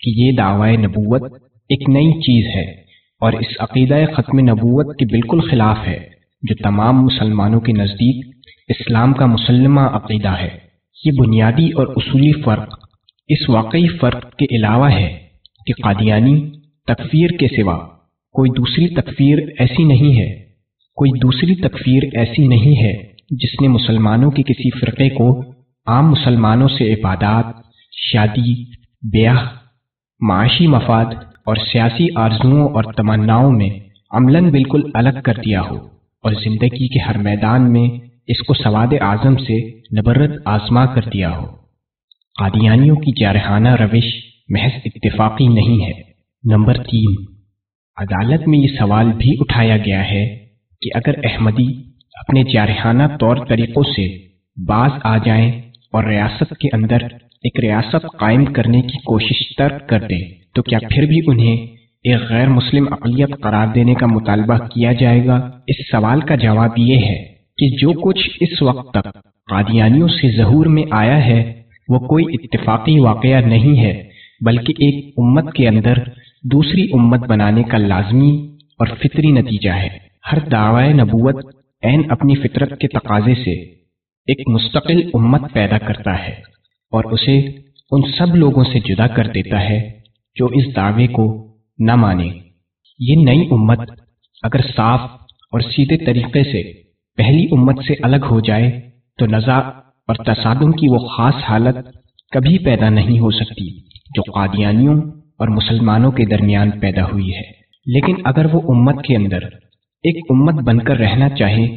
کہ یہ دعوی نبوت ایک نئی چیز ہے اور اس عقیدہ ختم نبوت کے بالکل خلاف ہے، جو تمام مسلمانوں کے نزدیک اسلام کا مسلمہ عقیدہ ہے۔ یہ بنیادی اور اصولی فرق اس واقعی فرق کے علاوہ ہے کہ قادیانی تکفیر کے سوا کوئی دوسری تکفیر ایسی نہیں ہے۔ کوئی دوسری تکفیر ایسی نہیں ہے جس نے مسلمانوں کے کسی فرقے کو عام مسلمانوں سے عبادات، شادی، بیاہ، معاشی مفاد اور سیاسی آرزوؤں اور تمناؤں میں عملاً بالکل الگ کر دیا ہو اور زندگی کے ہر میدان میں اس کو سواد اعظم سے نبرت آزما کر دیا ہو۔ قادیانیوں کی جارحانہ روش محض اتفاقی نہیں ہے۔ نمبر تین عدالت میں یہ سوال بھی اٹھایا گیا ہے کہ اگر احمدی اپنے جارحانہ طور طریقوں سے باز آ جائیں اور ریاست کے اندر ایک ریاست قائم کرنے کی کوشش ترک کر دیں تو کیا پھر بھی انہیں ایک غیر مسلم اقلیت قرار دینے کا مطالبہ کیا جائے گا؟ اس سوال کا جواب یہ ہے کہ جو کچھ اس وقت تک قادیانیوں سے ظہور میں آیا ہے، وہ کوئی اتفاقی واقعہ نہیں ہے، بلکہ ایک امت کے اندر دوسری امت بنانے کا لازمی اور فطری نتیجہ ہے۔ ہر دعوی نبوت عین اپنی فطرت کے تقاضے سے ایک مستقل امت پیدا کرتا ہے اور اسے ان سب لوگوں سے جدا کر دیتا ہے جو اس دعوے کو نہ مانے۔ یہ نئی امت اگر صاف اور سیدھے طریقے سے پہلی امت سے الگ ہو جائے تو نزا اور تصادم کی وہ خاص حالت کبھی پیدا نہیں ہو سکتی جو قادیانیوں اور مسلمانوں کے درمیان پیدا ہوئی ہے۔ لیکن اگر وہ امت کے اندر ایک امت بن کر رہنا چاہے،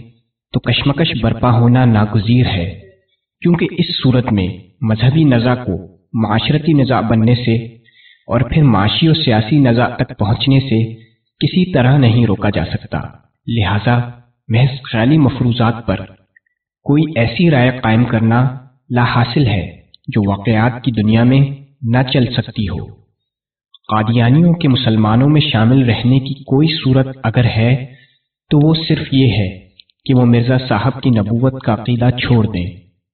تو کشمکش برپا ہونا ناگزیر ہے۔ کیونکہ اس صورت میں مذہبی نزا کو معاشرتی نزا بننے سے اور پھر معاشی اور سیاسی نزا تک پہنچنے سے کسی طرح نہیں روکا جا سکتا۔ لہذا محض خیالی مفروضات پر کوئی ایسی رائے قائم کرنا لا حاصل ہے جو واقعات کی دنیا میں نہ چل سکتی ہو۔ قادیانیوں کے مسلمانوں میں شامل رہنے کی کوئی صورت اگر ہے، تو وہ صرف یہ ہے کہ وہ مرزا صاحب کی نبوت کا عقیدہ چھوڑ دیں۔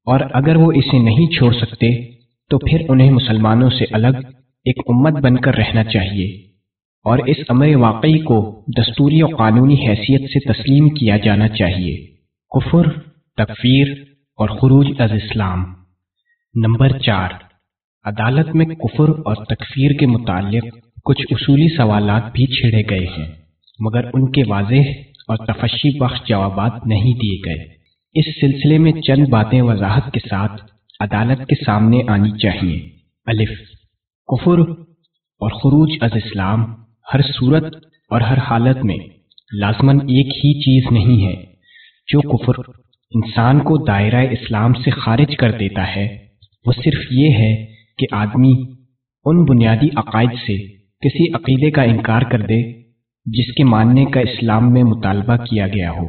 اور اگر وہ اسے نہیں چھوڑ سکتے، تو پھر انہیں مسلمانوں سے الگ ایک امت بن کر رہنا چاہیے۔ اور اس امر واقعی کو دستوری اور قانونی حیثیت سے تسلیم کیا جانا چاہیے۔ کفر، تکفیر اور خروج از اسلام۔ نمبر چار۔ عدالت میں کفر اور تکفیر کے متعلق کچھ اصولی سوالات بھی چھیڑے گئے ہیں، مگر ان کے واضح اور تفشی بخش جوابات نہیں دیے گئے۔ اس سلسلے میں چند باتیں وضاحت کے ساتھ عدالت کے سامنے آنی چاہیے۔ الف، کفر اور خروج از اسلام ہر صورت اور ہر حالت میں لازمن ایک ہی چیز نہیں ہے۔ جو کفر انسان کو دائرہ اسلام سے خارج کر دیتا ہے، وہ صرف یہ ہے کہ آدمی ان بنیادی عقائد سے کسی عقیدے کا انکار کر دے جس کے ماننے کا اسلام میں مطالبہ کیا گیا ہو،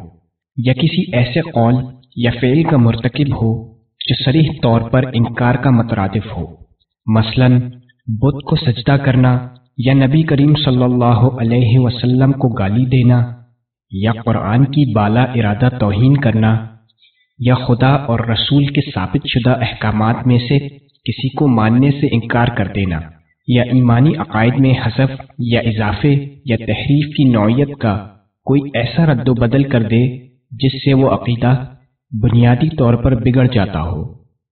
یا کسی ایسے قول یا فعل کا مرتکب ہو جو سریح طور پر انکار کا مترادف ہو۔ مثلا، بدھ کو سجدہ کرنا یا نبی کریم صلی اللہ علیہ وسلم کو گالی دینا یا قرآن کی بالا ارادہ توہین کرنا یا خدا اور رسول کے ثابت شدہ احکامات میں سے کسی کو ماننے سے انکار کر دینا، یا ایمانی عقائد میں حذف، یا اضافے، یا تحریف کی نوعیت کا کوئی ایسا رد و بدل کر دے جس سے وہ عقیدہ بنیادی طور پر بگڑ جاتا ہو۔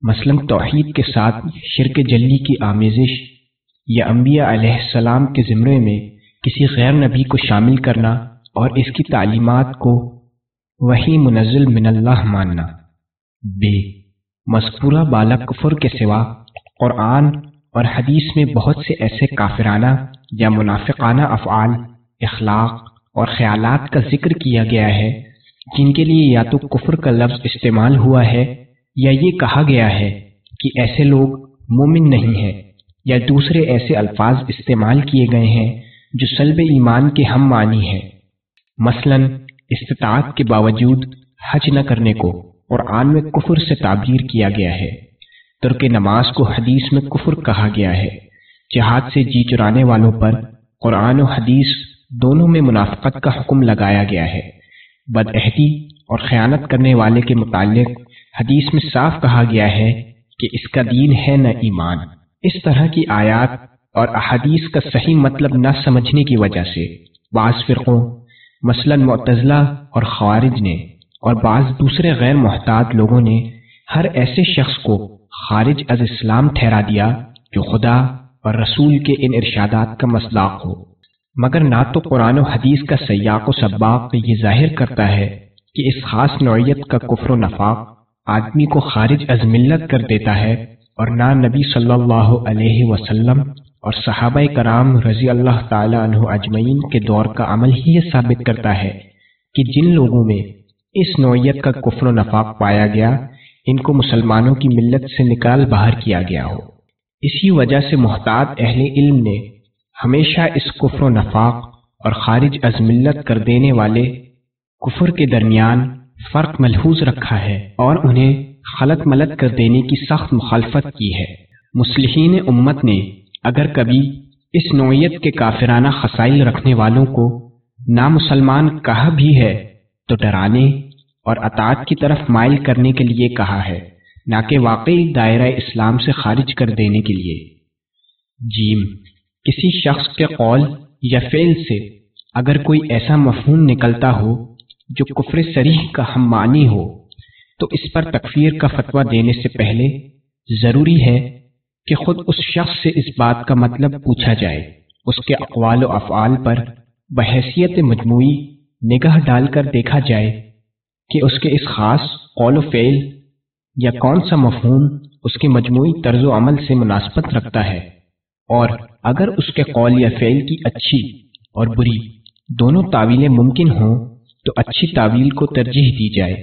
مثلا توحید کے ساتھ شرک جلی کی آمیزش، یا انبیاء علیہ السلام کے زمرے میں کسی غیر نبی کو شامل کرنا اور اس کی تعلیمات کو وہی منزل من اللہ ماننا۔ بے، مذکورہ بالا کفر کے سوا قرآن اور حدیث میں بہت سے ایسے کافرانہ یا منافقانہ افعال، اخلاق اور خیالات کا ذکر کیا گیا ہے، جن کے لیے یا تو کفر کا لفظ استعمال ہوا ہے یا یہ کہا گیا ہے کہ ایسے لوگ مومن نہیں ہیں یا دوسرے ایسے الفاظ استعمال کیے گئے ہیں جو سلب ایمان کے ہم معنی ہیں۔ مثلا، استطاعت کے باوجود حج نہ کرنے کو قرآن میں کفر سے تعبیر کیا گیا ہے۔ ترک نماز کو حدیث میں کفر کہا گیا ہے۔ جہاد سے جی چرانے والوں پر قرآن و حدیث دونوں میں منافقت کا حکم لگایا گیا ہے۔ بدعہدی اور خیانت کرنے والے کے متعلق حدیث میں صاف کہا گیا ہے کہ اس کا دین ہے نہ ایمان۔ اس طرح کی آیات اور احادیث کا صحیح مطلب نہ سمجھنے کی وجہ سے بعض فرقوں، مثلا معتزلہ اور خوارج نے اور بعض دوسرے غیر محتاط لوگوں نے ہر ایسے شخص کو خارج از اسلام ٹھہرا دیا جو خدا اور رسول کے ان ارشادات کا مصداق ہو۔ مگر نہ تو قرآن و حدیث کا سیاق و سباق یہ ظاہر کرتا ہے کہ اس خاص نوعیت کا کفر و نفاق آدمی کو خارج از ملت کر دیتا ہے اور نہ نبی صلی اللہ علیہ وسلم اور صحابہ کرام رضی اللہ تعالی عنہ اجمعین کے دور کا عمل ہی یہ ثابت کرتا ہے کہ جن لوگوں میں اس نوعیت کا کفر و نفاق پایا گیا ان کو مسلمانوں کی ملت سے نکال باہر کیا گیا ہو۔ اسی وجہ سے محتاط اہل علم نے ہمیشہ اس کفر و نفاق اور خارج از ملت کر دینے والے کفر کے درمیان فرق ملحوظ رکھا ہے اور انہیں خلط ملت کر دینے کی سخت مخالفت کی ہے۔ مسلحین امت نے اگر کبھی اس نوعیت کے کافرانہ خسائل رکھنے والوں کو نامسلمان کہا بھی ہے تو ڈرانے اور اطاعت کی طرف مائل کرنے کے لیے کہا ہے، نہ کہ واقعی دائرہ اسلام سے خارج کر دینے کے لیے۔ جیم، کسی شخص کے قول یا فعل سے اگر کوئی ایسا مفہوم نکلتا ہو جو کفر سریح کا ہم معنی ہو، تو اس پر تکفیر کا فتویٰ دینے سے پہلے ضروری ہے کہ خود اس شخص سے اس بات کا مطلب پوچھا جائے۔ اس کے اقوال و افعال پر بحیثیت مجموعی نگاہ ڈال کر دیکھا جائے کہ اس کے اس خاص قول و فعل یا کون سا مفہوم اس کے مجموعی طرز و عمل سے مناسبت رکھتا ہے اور اگر اس کے قول یا فعل کی اچھی اور بری دونوں تعویلیں ممکن ہوں تو اچھی تعویل کو ترجیح دی جائے۔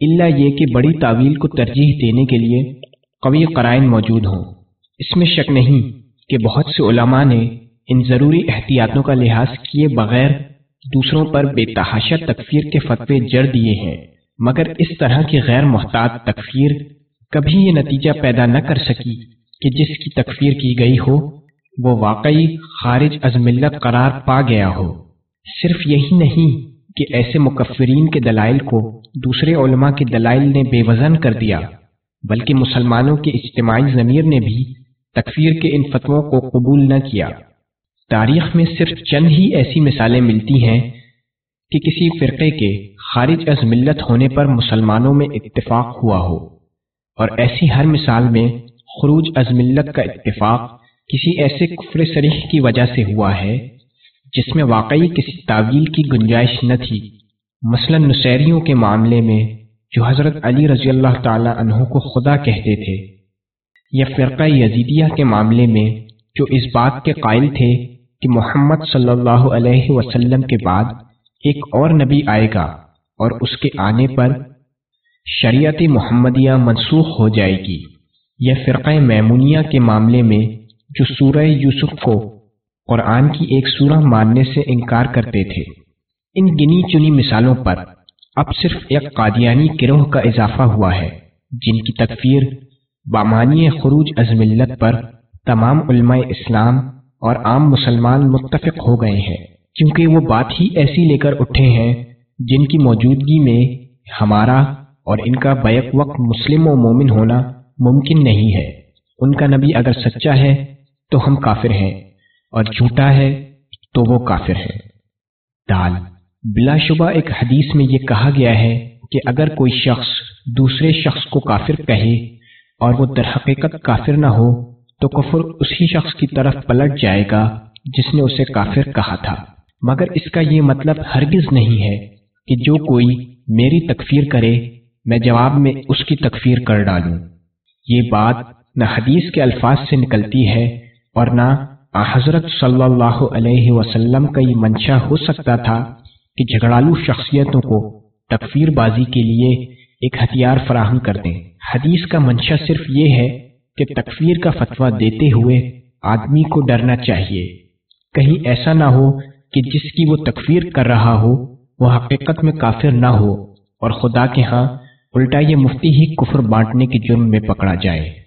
اللہ یہ کہ بڑی تعویل کو ترجیح دینے کے لیے قوی قرائن موجود ہوں۔ اس میں شک نہیں کہ بہت سے علماء نے ان ضروری احتیاطوں کا لحاظ کیے بغیر دوسروں پر بے تحاشا تکفیر کے فتوے جڑ دیے ہیں۔ مگر اس طرح کی غیر محتاط تکفیر کبھی یہ نتیجہ پیدا نہ کر سکی کہ جس کی تکفیر کی گئی ہو، وہ واقعی خارج از ملت قرار پا گیا ہو۔ صرف یہی نہیں کہ ایسے مکفرین کے دلائل کو دوسرے علماء کے دلائل نے بے وزن کر دیا، بلکہ مسلمانوں کے اجتماعی ضمیر نے بھی تکفیر کے ان فتووں کو قبول نہ کیا۔ تاریخ میں صرف چند ہی ایسی مثالیں ملتی ہیں کہ کسی فرقے کے خارج از ملت ہونے پر مسلمانوں میں اتفاق ہوا ہو اور ایسی ہر مثال میں خروج از ملت کا اتفاق کسی ایسے کفر سریح کی وجہ سے ہوا ہے جس میں واقعی کسی تعویل کی گنجائش نہ تھی۔ مثلا نصیریوں کے معاملے میں جو حضرت علی رضی اللہ تعالی عنہ کو خدا کہتے تھے، یا فرقہ یزیدیہ کے معاملے میں جو اس بات کے قائل تھے کہ محمد صلی اللہ علیہ وسلم کے بعد ایک اور نبی آئے گا اور اس کے آنے پر شریعت محمدیہ منسوخ ہو جائے گی یا فرقہ میمونیہ کے معاملے میں جو سورہ یوسف کو قرآن کی ایک سورہ ماننے سے انکار کرتے تھے۔ ان گنی چنی مثالوں پر اب صرف ایک قادیانی گروہ کا اضافہ ہوا ہے جن کی تکفیر بامانی خروج از ملت پر تمام علماء اسلام اور عام مسلمان متفق ہو گئے ہیں، کیونکہ وہ بات ہی ایسی لے کر اٹھے ہیں جن کی موجودگی میں ہمارا اور ان کا بیک وقت مسلم و مومن ہونا ممکن نہیں ہے۔ ان کا نبی اگر سچا ہے تو ہم کافر ہیں، اور جھوٹا ہے تو وہ کافر ہے دال، بلا شبہ ایک حدیث میں یہ کہا گیا ہے کہ اگر کوئی شخص دوسرے شخص کو کافر کہے اور وہ در حقیقت کافر نہ ہو تو کفر اسی شخص کی طرف پلٹ جائے گا جس نے اسے کافر کہا تھا۔ مگر اس کا یہ مطلب ہرگز نہیں ہے کہ جو کوئی میری تکفیر کرے، میں جواب میں اس کی تکفیر کر ڈالوں۔ یہ بات نہ حدیث کے الفاظ سے نکلتی ہے اور نہ حضرت صلی اللہ علیہ وسلم کا یہ منشا ہو سکتا تھا کہ جھگڑالو شخصیتوں کو تکفیر بازی کے لیے ایک ہتھیار فراہم کر دیں۔ حدیث کا منشا صرف یہ ہے کہ تکفیر کا فتویٰ دیتے ہوئے آدمی کو ڈرنا چاہیے۔ کہیں ایسا نہ ہو کہ جس کی وہ تکفیر کر رہا ہو، وہ حقیقت میں کافر نہ ہو اور خدا کے ہاں الٹا یہ مفتی ہی کفر بانٹنے کے جرم میں پکڑا جائے۔